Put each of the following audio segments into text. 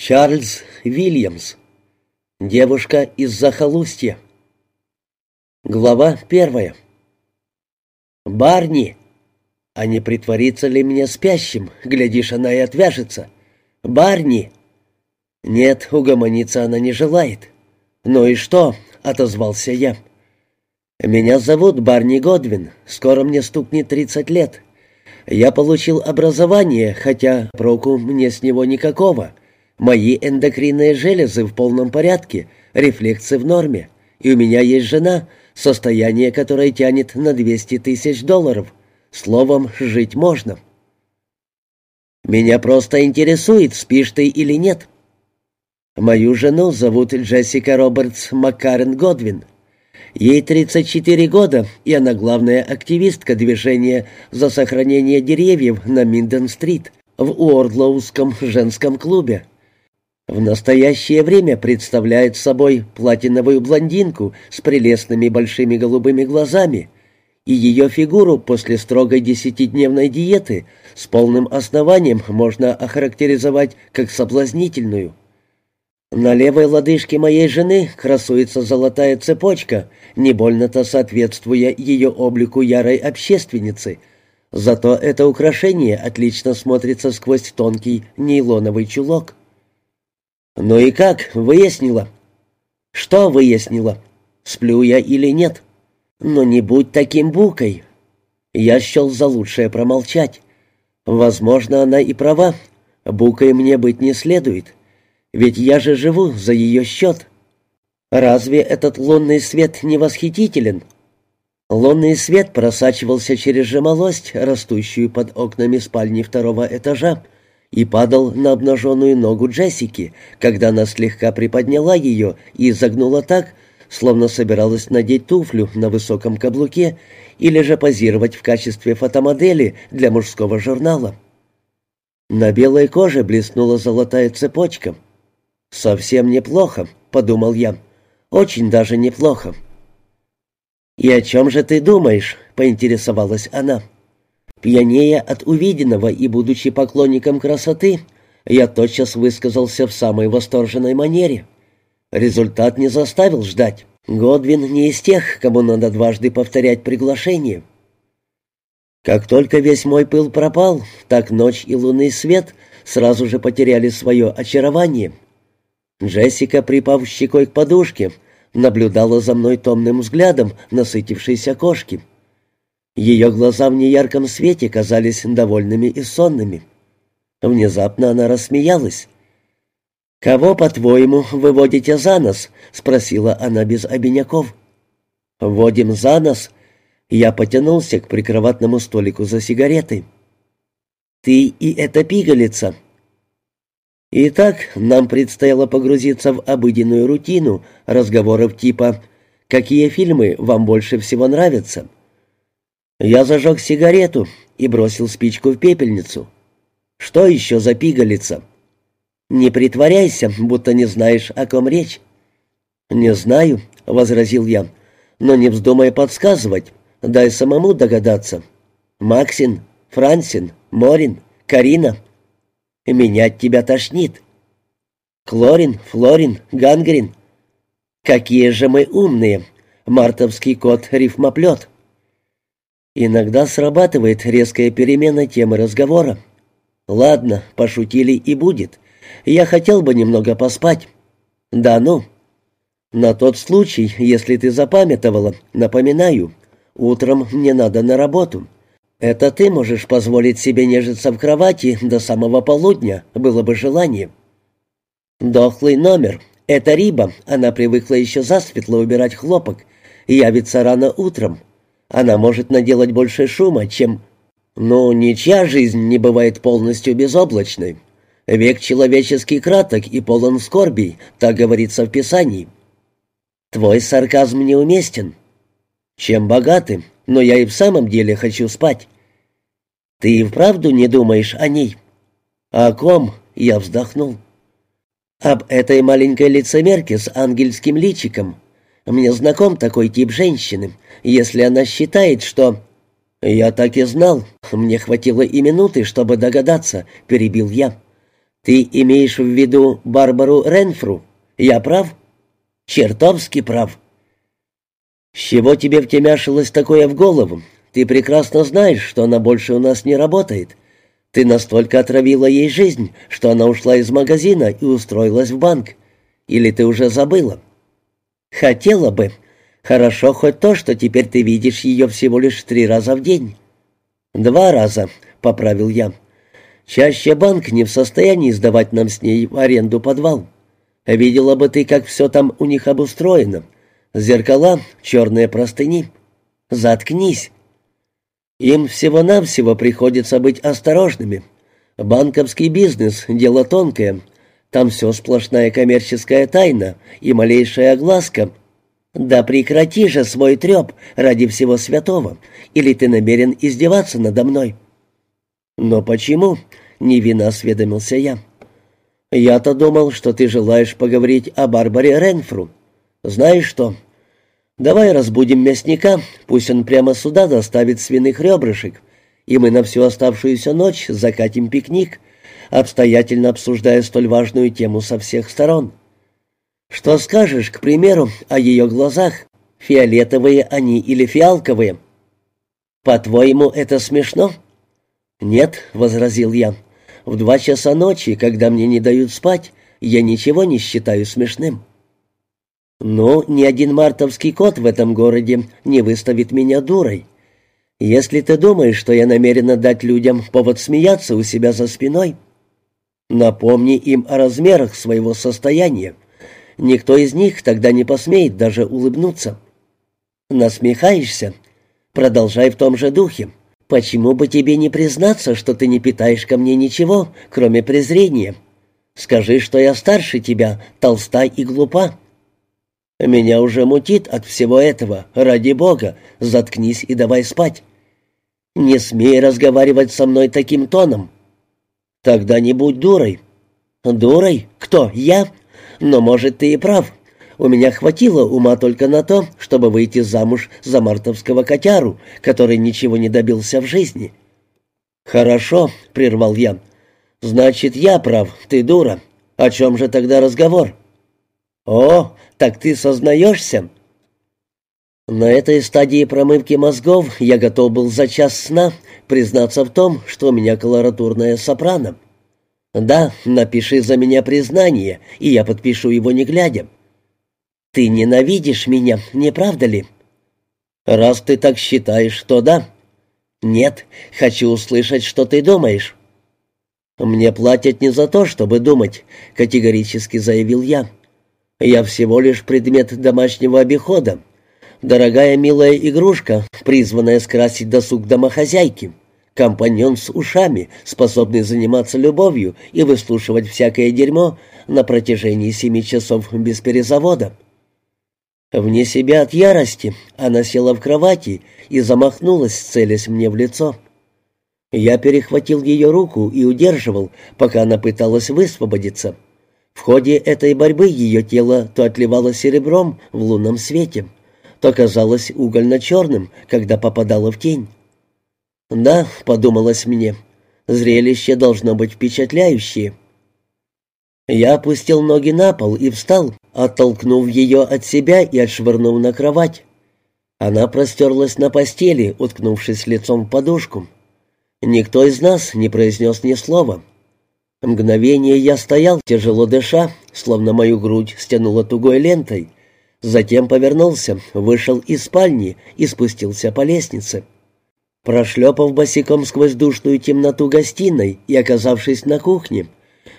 Чарльз Вильямс. Девушка из захолустья. Глава первая. «Барни! А не притворится ли мне спящим? Глядишь, она и отвяжется. Барни!» «Нет, угомониться она не желает». «Ну и что?» — отозвался я. «Меня зовут Барни Годвин. Скоро мне стукнет тридцать лет. Я получил образование, хотя проку мне с него никакого. Мои эндокринные железы в полном порядке, рефлексы в норме, и у меня есть жена, состояние которой тянет на 200 тысяч долларов. Словом, жить можно. Меня просто интересует, спишь ты или нет. Мою жену зовут Джессика Робертс Маккарен Годвин. Ей 34 года, и она главная активистка движения за сохранение деревьев на Минден-стрит в Уордлоуском женском клубе. В настоящее время представляет собой платиновую блондинку с прелестными большими голубыми глазами, и ее фигуру после строгой десятидневной диеты с полным основанием можно охарактеризовать как соблазнительную. На левой лодыжке моей жены красуется золотая цепочка, не больно-то соответствуя ее облику ярой общественницы. Зато это украшение отлично смотрится сквозь тонкий нейлоновый чулок. «Ну и как, выяснила?» «Что выяснила? Сплю я или нет?» «Но не будь таким букой!» Я счел за лучшее промолчать. Возможно, она и права. Букой мне быть не следует. Ведь я же живу за ее счет. Разве этот лунный свет не восхитителен? Лунный свет просачивался через жемолость, растущую под окнами спальни второго этажа, и падал на обнаженную ногу Джессики, когда она слегка приподняла ее и загнула так, словно собиралась надеть туфлю на высоком каблуке или же позировать в качестве фотомодели для мужского журнала. На белой коже блеснула золотая цепочка — «Совсем неплохо», — подумал я. «Очень даже неплохо». «И о чем же ты думаешь?» — поинтересовалась она. Пьянея от увиденного и будучи поклонником красоты, я тотчас высказался в самой восторженной манере. Результат не заставил ждать. Годвин не из тех, кому надо дважды повторять приглашение. Как только весь мой пыл пропал, так ночь и лунный свет сразу же потеряли свое очарование — Джессика, припав щекой к подушке, наблюдала за мной томным взглядом насытившейся кошки. Ее глаза в неярком свете казались довольными и сонными. Внезапно она рассмеялась. «Кого, по-твоему, выводите за нос?» — спросила она без обиняков. «Вводим за нос». Я потянулся к прикроватному столику за сигаретой. «Ты и эта пигалица», Итак, нам предстояло погрузиться в обыденную рутину разговоров типа «Какие фильмы вам больше всего нравятся?» Я зажег сигарету и бросил спичку в пепельницу. «Что еще за пигалица?» «Не притворяйся, будто не знаешь, о ком речь». «Не знаю», — возразил я, — «но не вздумай подсказывать, дай самому догадаться. Максин, Франсин, Морин, Карина». Меня от тебя тошнит. Клорин, Флорин, Гангрин. Какие же мы умные. Мартовский кот рифмоплет. Иногда срабатывает резкая перемена темы разговора. Ладно, пошутили и будет. Я хотел бы немного поспать. Да ну. На тот случай, если ты запамятовала, напоминаю, утром мне надо на работу. «Это ты можешь позволить себе нежиться в кровати до самого полудня, было бы желание». «Дохлый номер. Это Риба, она привыкла еще засветло убирать хлопок. Явится рано утром. Она может наделать больше шума, чем...» «Ну, ничья жизнь не бывает полностью безоблачной. Век человеческий краток и полон скорбей, так говорится в Писании». «Твой сарказм неуместен». «Чем богаты, но я и в самом деле хочу спать». «Ты и вправду не думаешь о ней?» «О ком?» — я вздохнул. «Об этой маленькой лицемерке с ангельским личиком. Мне знаком такой тип женщины, если она считает, что...» «Я так и знал. Мне хватило и минуты, чтобы догадаться», — перебил я. Ты имеешь в виду Барбару Ренфру? Я прав? Чертовски прав. С чего тебе втемяшилось такое в голову? Ты прекрасно знаешь, что она больше у нас не работает. Ты настолько отравила ей жизнь, что она ушла из магазина и устроилась в банк. Или ты уже забыла? Хотела бы. Хорошо хоть то, что теперь ты видишь ее всего лишь три раза в день. Два раза, поправил я. Чаще банк не в состоянии сдавать нам с ней в аренду подвал. Видела бы ты, как все там у них обустроено. Зеркала, черные простыни. Заткнись. Им всего-навсего приходится быть осторожными. Банковский бизнес — дело тонкое. Там все сплошная коммерческая тайна и малейшая огласка. Да прекрати же свой треп ради всего святого, или ты намерен издеваться надо мной? Но почему? невинно осведомился я. «Я-то думал, что ты желаешь поговорить о Барбаре Ренфру. Знаешь что? Давай разбудим мясника, пусть он прямо сюда доставит свиных ребрышек, и мы на всю оставшуюся ночь закатим пикник, обстоятельно обсуждая столь важную тему со всех сторон. Что скажешь, к примеру, о ее глазах? Фиолетовые они или фиалковые?» «По-твоему, это смешно?» «Нет», — возразил я, — в два часа ночи, когда мне не дают спать, я ничего не считаю смешным. Ну, ни один мартовский кот в этом городе не выставит меня дурой. Если ты думаешь, что я намерена дать людям повод смеяться у себя за спиной, напомни им о размерах своего состояния. Никто из них тогда не посмеет даже улыбнуться. Насмехаешься? Продолжай в том же духе. Почему бы тебе не признаться, что ты не питаешь ко мне ничего, кроме презрения? Скажи, что я старше тебя, толста и глупа. Меня уже мутит от всего этого. Ради бога, заткнись и давай спать. Не смей разговаривать со мной таким тоном. Тогда не будь дурой. Дурой? Кто? Я? Но, может, ты и прав. У меня хватило ума только на то, чтобы выйти замуж за мартовского котяру, который ничего не добился в жизни. «Хорошо», — прервал я. «Значит, я прав, ты дура. О чем же тогда разговор?» «О, так ты сознаешься?» На этой стадии промывки мозгов я готов был за час сна признаться в том, что у меня колоратурная сопрано. «Да, напиши за меня признание, и я подпишу его не глядя». «Ты ненавидишь меня, не правда ли?» «Раз ты так считаешь, то да». «Нет, хочу услышать, что ты думаешь». «Мне платят не за то, чтобы думать», — категорически заявил я. «Я всего лишь предмет домашнего обихода. Дорогая милая игрушка, призванная скрасить досуг домохозяйки. Компаньон с ушами, способный заниматься любовью и выслушивать всякое дерьмо на протяжении семи часов без перезавода». Вне себя от ярости она села в кровати и замахнулась, целясь мне в лицо. Я перехватил ее руку и удерживал, пока она пыталась высвободиться. В ходе этой борьбы ее тело то отливало серебром в лунном свете, то казалось угольно-черным, когда попадало в тень. «Да», — подумалось мне, — «зрелище должно быть впечатляющее». Я опустил ноги на пол и встал, оттолкнув ее от себя и отшвырнув на кровать. Она простерлась на постели, уткнувшись лицом в подушку. Никто из нас не произнес ни слова. Мгновение я стоял, тяжело дыша, словно мою грудь стянула тугой лентой. Затем повернулся, вышел из спальни и спустился по лестнице. Прошлепав босиком сквозь душную темноту гостиной и оказавшись на кухне,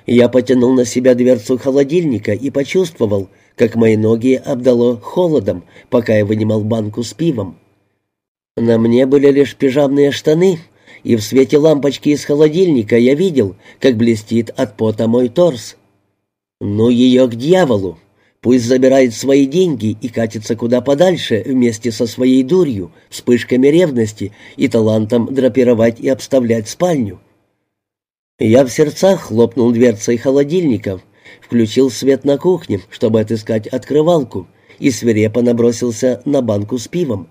я потянул на себя дверцу холодильника и почувствовал, как мои ноги обдало холодом, пока я вынимал банку с пивом. На мне были лишь пижамные штаны, и в свете лампочки из холодильника я видел, как блестит от пота мой торс. Ну ее к дьяволу! Пусть забирает свои деньги и катится куда подальше вместе со своей дурью, вспышками ревности и талантом драпировать и обставлять спальню. Я в сердцах хлопнул дверцей холодильника, включил свет на кухне, чтобы отыскать открывалку, и свирепо набросился на банку с пивом.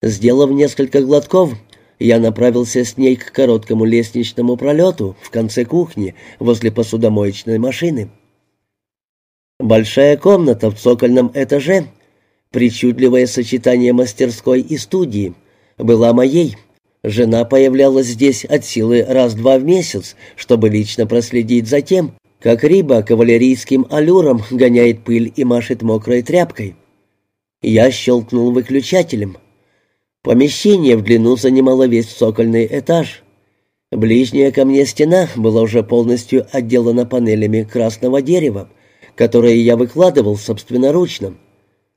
Сделав несколько глотков, я направился с ней к короткому лестничному пролету в конце кухни возле посудомоечной машины. Большая комната в цокольном этаже, причудливое сочетание мастерской и студии, была моей. Жена появлялась здесь от силы раз-два в месяц, чтобы лично проследить за тем, как Риба кавалерийским аллюром гоняет пыль и машет мокрой тряпкой. Я щелкнул выключателем. Помещение в длину занимало весь цокольный этаж. Ближняя ко мне стена была уже полностью отделана панелями красного дерева, которые я выкладывал собственноручно.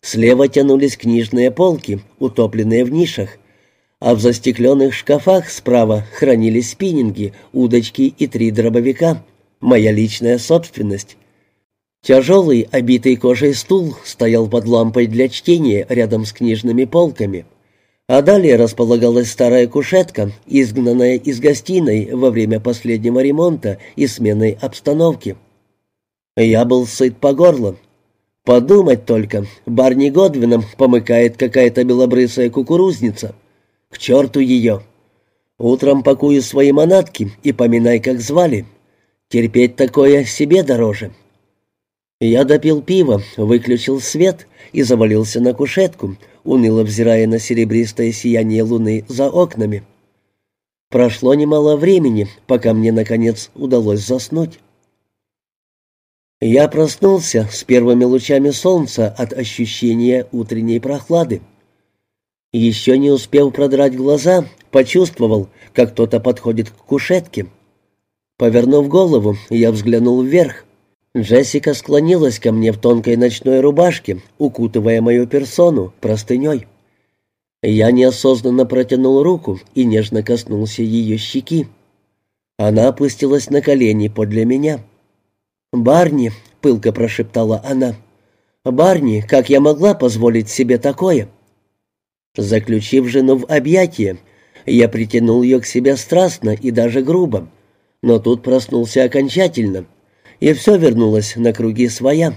Слева тянулись книжные полки, утопленные в нишах, а в застекленных шкафах справа хранились спиннинги, удочки и три дробовика. Моя личная собственность. Тяжелый, обитый кожей стул стоял под лампой для чтения рядом с книжными полками — а далее располагалась старая кушетка, изгнанная из гостиной во время последнего ремонта и смены обстановки. Я был сыт по горло. Подумать только, Барни Годвином помыкает какая-то белобрысая кукурузница. К черту ее! Утром пакую свои манатки и поминай, как звали. Терпеть такое себе дороже. Я допил пиво, выключил свет и завалился на кушетку, уныло взирая на серебристое сияние луны за окнами. Прошло немало времени, пока мне, наконец, удалось заснуть. Я проснулся с первыми лучами солнца от ощущения утренней прохлады. Еще не успев продрать глаза, почувствовал, как кто-то подходит к кушетке. Повернув голову, я взглянул вверх. Джессика склонилась ко мне в тонкой ночной рубашке, укутывая мою персону простыней. Я неосознанно протянул руку и нежно коснулся ее щеки. Она опустилась на колени подле меня. «Барни», — пылко прошептала она, — «Барни, как я могла позволить себе такое?» Заключив жену в объятия, я притянул ее к себе страстно и даже грубо, но тут проснулся окончательно — и все вернулось на круги своя.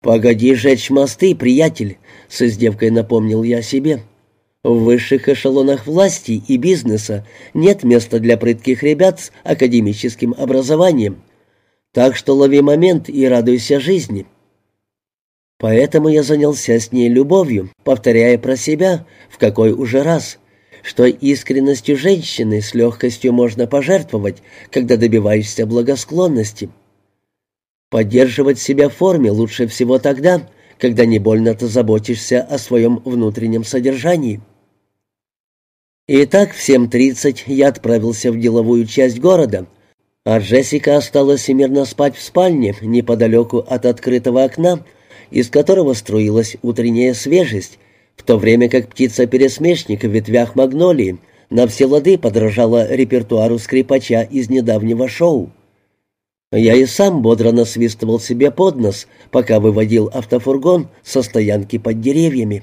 «Погоди жечь мосты, приятель», — с издевкой напомнил я себе. «В высших эшелонах власти и бизнеса нет места для прытких ребят с академическим образованием, так что лови момент и радуйся жизни». Поэтому я занялся с ней любовью, повторяя про себя, в какой уже раз, что искренностью женщины с легкостью можно пожертвовать, когда добиваешься благосклонности. Поддерживать себя в форме лучше всего тогда, когда не больно-то заботишься о своем внутреннем содержании. Итак, в 7.30 я отправился в деловую часть города, а Джессика осталась мирно спать в спальне неподалеку от открытого окна, из которого струилась утренняя свежесть, в то время как птица-пересмешник в ветвях магнолии на все лады подражала репертуару скрипача из недавнего шоу. Я и сам бодро насвистывал себе под нос, пока выводил автофургон со стоянки под деревьями.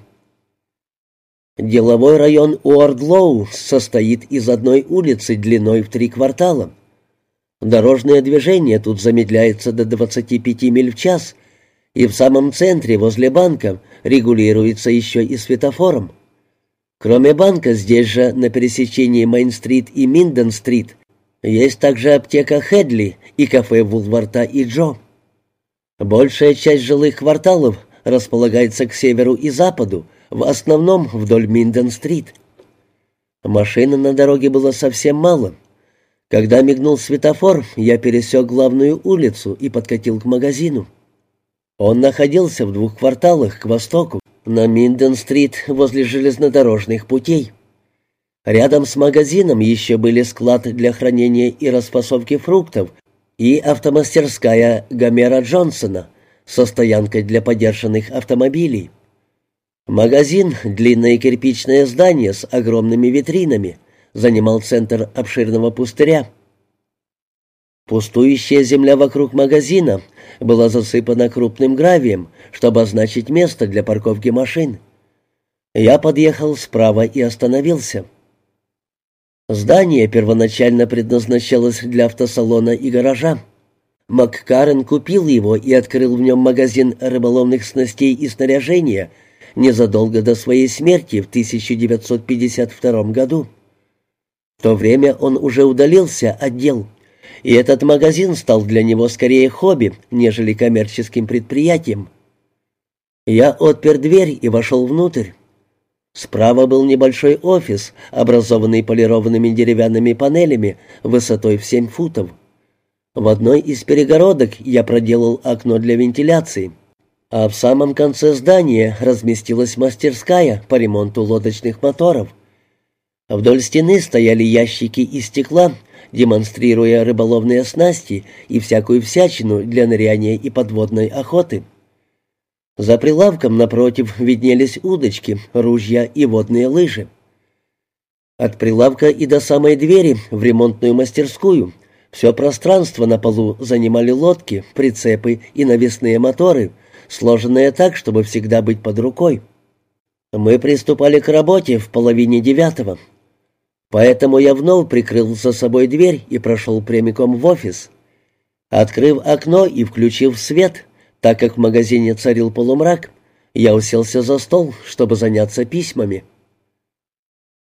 Деловой район Уордлоу состоит из одной улицы длиной в три квартала. Дорожное движение тут замедляется до 25 миль в час, и в самом центре, возле банка, регулируется еще и светофором. Кроме банка, здесь же, на пересечении Мейн-стрит и Минден-стрит, есть также аптека Хедли и кафе Вулварта и Джо. Большая часть жилых кварталов располагается к северу и западу, в основном вдоль Минден-стрит. Машин на дороге было совсем мало. Когда мигнул светофор, я пересек главную улицу и подкатил к магазину. Он находился в двух кварталах к востоку, на Минден-стрит возле железнодорожных путей. Рядом с магазином еще были склад для хранения и расфасовки фруктов и автомастерская Гомера Джонсона со стоянкой для подержанных автомобилей. Магазин, длинное кирпичное здание с огромными витринами, занимал центр обширного пустыря. Пустующая земля вокруг магазина была засыпана крупным гравием, чтобы обозначить место для парковки машин. Я подъехал справа и остановился. Здание первоначально предназначалось для автосалона и гаража. Маккарен купил его и открыл в нем магазин рыболовных снастей и снаряжения незадолго до своей смерти в 1952 году. В то время он уже удалился от дел, и этот магазин стал для него скорее хобби, нежели коммерческим предприятием. Я отпер дверь и вошел внутрь. Справа был небольшой офис, образованный полированными деревянными панелями высотой в семь футов. В одной из перегородок я проделал окно для вентиляции, а в самом конце здания разместилась мастерская по ремонту лодочных моторов. Вдоль стены стояли ящики из стекла, демонстрируя рыболовные снасти и всякую всячину для ныряния и подводной охоты. За прилавком напротив виднелись удочки, ружья и водные лыжи. От прилавка и до самой двери в ремонтную мастерскую все пространство на полу занимали лодки, прицепы и навесные моторы, сложенные так, чтобы всегда быть под рукой. Мы приступали к работе в половине девятого. Поэтому я вновь прикрыл за собой дверь и прошел прямиком в офис. Открыв окно и включив свет, так как в магазине царил полумрак, я уселся за стол, чтобы заняться письмами.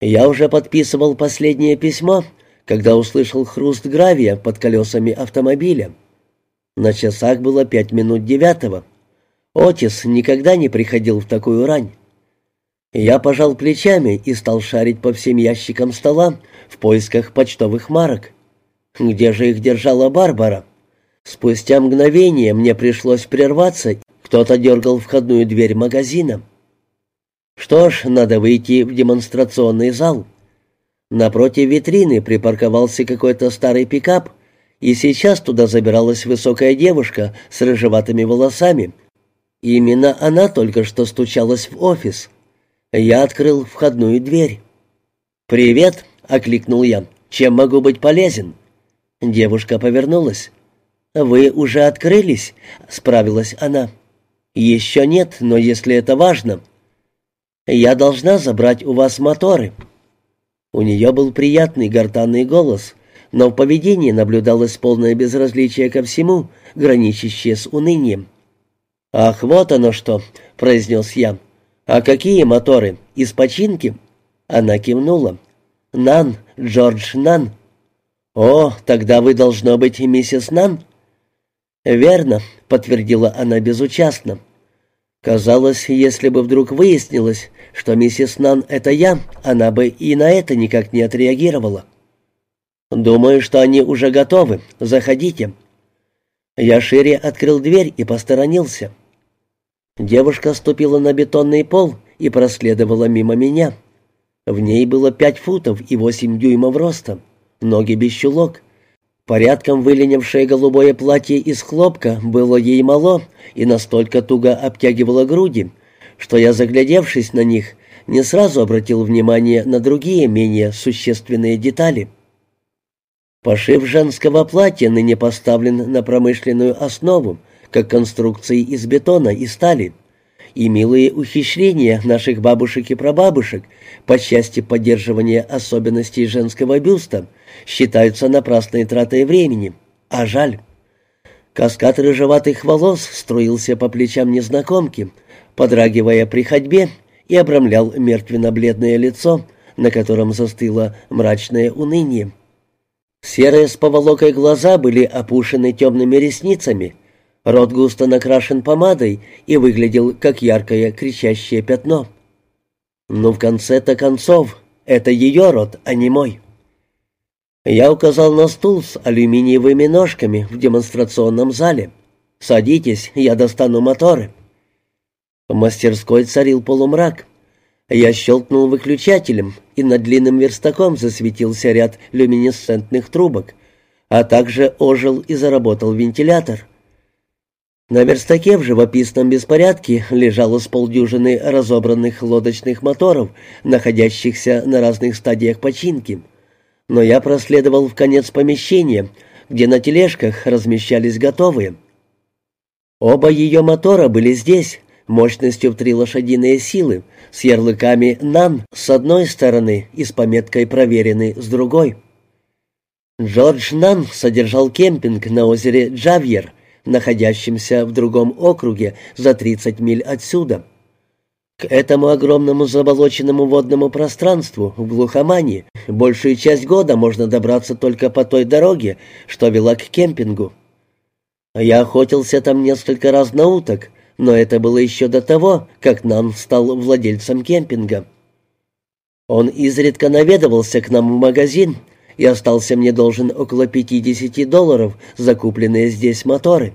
Я уже подписывал последнее письмо, когда услышал хруст гравия под колесами автомобиля. На часах было пять минут девятого. Отис никогда не приходил в такую рань. Я пожал плечами и стал шарить по всем ящикам стола в поисках почтовых марок. Где же их держала Барбара? Спустя мгновение мне пришлось прерваться, кто-то дергал входную дверь магазина. Что ж, надо выйти в демонстрационный зал. Напротив витрины припарковался какой-то старый пикап, и сейчас туда забиралась высокая девушка с рыжеватыми волосами. Именно она только что стучалась в офис. Я открыл входную дверь. «Привет!» — окликнул я. «Чем могу быть полезен?» Девушка повернулась. «Вы уже открылись?» — справилась она. «Еще нет, но если это важно...» «Я должна забрать у вас моторы». У нее был приятный гортанный голос, но в поведении наблюдалось полное безразличие ко всему, граничащее с унынием. «Ах, вот оно что!» — произнес я. «А какие моторы? Из починки?» Она кивнула. «Нан, Джордж Нан». «О, тогда вы должно быть миссис Нан?» «Верно», — подтвердила она безучастно. Казалось, если бы вдруг выяснилось, что миссис Нан — это я, она бы и на это никак не отреагировала. «Думаю, что они уже готовы. Заходите». Я шире открыл дверь и посторонился. Девушка ступила на бетонный пол и проследовала мимо меня. В ней было пять футов и восемь дюймов роста, ноги без чулок, Порядком выленившее голубое платье из хлопка было ей мало и настолько туго обтягивало груди, что я, заглядевшись на них, не сразу обратил внимание на другие менее существенные детали. Пошив женского платья ныне поставлен на промышленную основу, как конструкции из бетона и стали — и милые ухищрения наших бабушек и прабабушек по части поддерживания особенностей женского бюста считаются напрасной тратой времени, а жаль. Каскад рыжеватых волос струился по плечам незнакомки, подрагивая при ходьбе и обрамлял мертвенно-бледное лицо, на котором застыло мрачное уныние. Серые с поволокой глаза были опушены темными ресницами — Рот густо накрашен помадой и выглядел как яркое кричащее пятно. Но в конце-то концов, это ее рот, а не мой. Я указал на стул с алюминиевыми ножками в демонстрационном зале. «Садитесь, я достану моторы». В мастерской царил полумрак. Я щелкнул выключателем, и над длинным верстаком засветился ряд люминесцентных трубок, а также ожил и заработал вентилятор — на верстаке в живописном беспорядке лежало с полдюжины разобранных лодочных моторов, находящихся на разных стадиях починки. Но я проследовал в конец помещения, где на тележках размещались готовые. Оба ее мотора были здесь, мощностью в три лошадиные силы, с ярлыками «НАН» с одной стороны и с пометкой «Проверенный» с другой. Джордж Нан содержал кемпинг на озере Джавьер, находящимся в другом округе за 30 миль отсюда. К этому огромному заболоченному водному пространству в глухомане большую часть года можно добраться только по той дороге, что вела к кемпингу. Я охотился там несколько раз на уток, но это было еще до того, как Нан стал владельцем кемпинга. Он изредка наведывался к нам в магазин и остался мне должен около 50 долларов за купленные здесь моторы.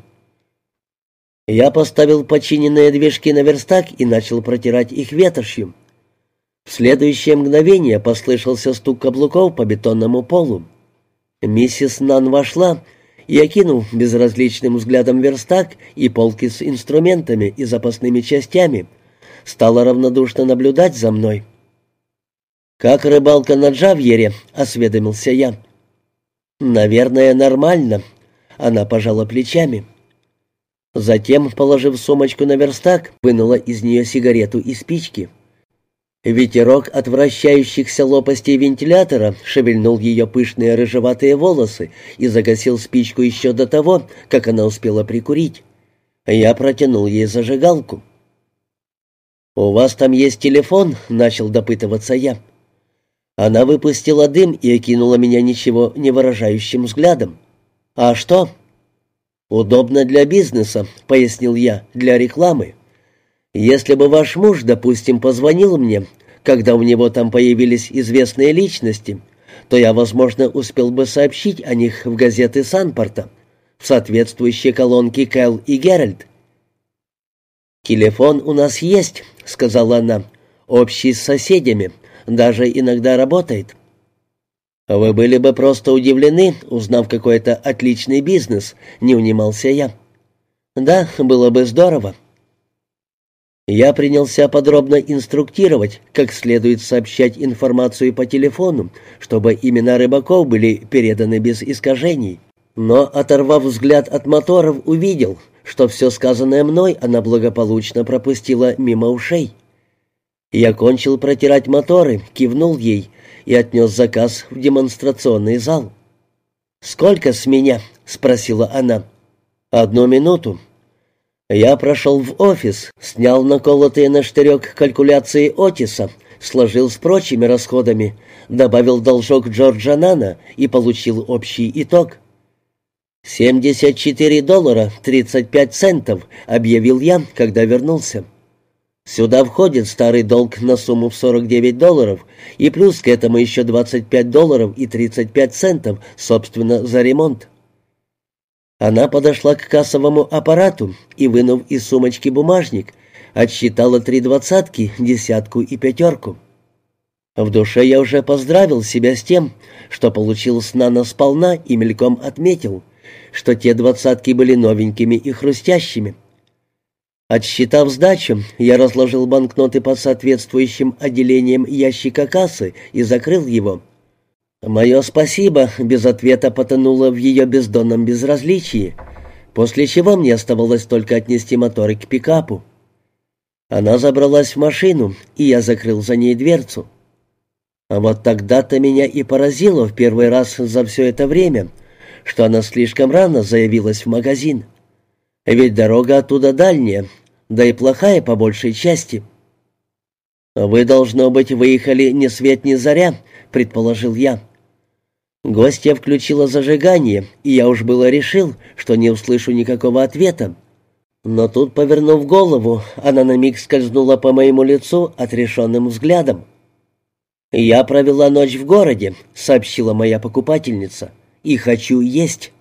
Я поставил починенные движки на верстак и начал протирать их ветошью. В следующее мгновение послышался стук каблуков по бетонному полу. Миссис Нан вошла и, окинув безразличным взглядом верстак и полки с инструментами и запасными частями, стала равнодушно наблюдать за мной. «Как рыбалка на Джавьере?» — осведомился я. «Наверное, нормально». Она пожала плечами. Затем, положив сумочку на верстак, вынула из нее сигарету и спички. Ветерок от вращающихся лопастей вентилятора шевельнул ее пышные рыжеватые волосы и загасил спичку еще до того, как она успела прикурить. Я протянул ей зажигалку. «У вас там есть телефон?» — начал допытываться я. Она выпустила дым и окинула меня ничего не выражающим взглядом. «А что?» «Удобно для бизнеса», — пояснил я, — «для рекламы. Если бы ваш муж, допустим, позвонил мне, когда у него там появились известные личности, то я, возможно, успел бы сообщить о них в газеты Санпорта, в соответствующие колонки Кэл и Геральт. «Телефон у нас есть», — сказала она, — «общий с соседями, даже иногда работает». «Вы были бы просто удивлены, узнав какой-то отличный бизнес», — не унимался я. «Да, было бы здорово». Я принялся подробно инструктировать, как следует сообщать информацию по телефону, чтобы имена рыбаков были переданы без искажений. Но, оторвав взгляд от моторов, увидел, что все сказанное мной она благополучно пропустила мимо ушей. Я кончил протирать моторы, кивнул ей и отнес заказ в демонстрационный зал. «Сколько с меня?» — спросила она. «Одну минуту». Я прошел в офис, снял наколотые на штырек калькуляции Отиса, сложил с прочими расходами, добавил должок Джорджа Нана и получил общий итог. «Семьдесят четыре доллара тридцать пять центов», — объявил я, когда вернулся. Сюда входит старый долг на сумму в 49 долларов, и плюс к этому еще 25 долларов и 35 центов, собственно, за ремонт. Она подошла к кассовому аппарату и, вынув из сумочки бумажник, отсчитала три двадцатки, десятку и пятерку. В душе я уже поздравил себя с тем, что получил с Нана сполна и мельком отметил, что те двадцатки были новенькими и хрустящими. Отсчитав сдачу, я разложил банкноты по соответствующим отделениям ящика кассы и закрыл его. Мое спасибо без ответа потонуло в ее бездонном безразличии, после чего мне оставалось только отнести моторы к пикапу. Она забралась в машину, и я закрыл за ней дверцу. А вот тогда-то меня и поразило в первый раз за все это время, что она слишком рано заявилась в магазин. Ведь дорога оттуда дальняя, да и плохая по большей части. «Вы, должно быть, выехали ни свет ни заря», — предположил я. Гостья включила зажигание, и я уж было решил, что не услышу никакого ответа. Но тут, повернув голову, она на миг скользнула по моему лицу отрешенным взглядом. «Я провела ночь в городе», — сообщила моя покупательница, — «и хочу есть».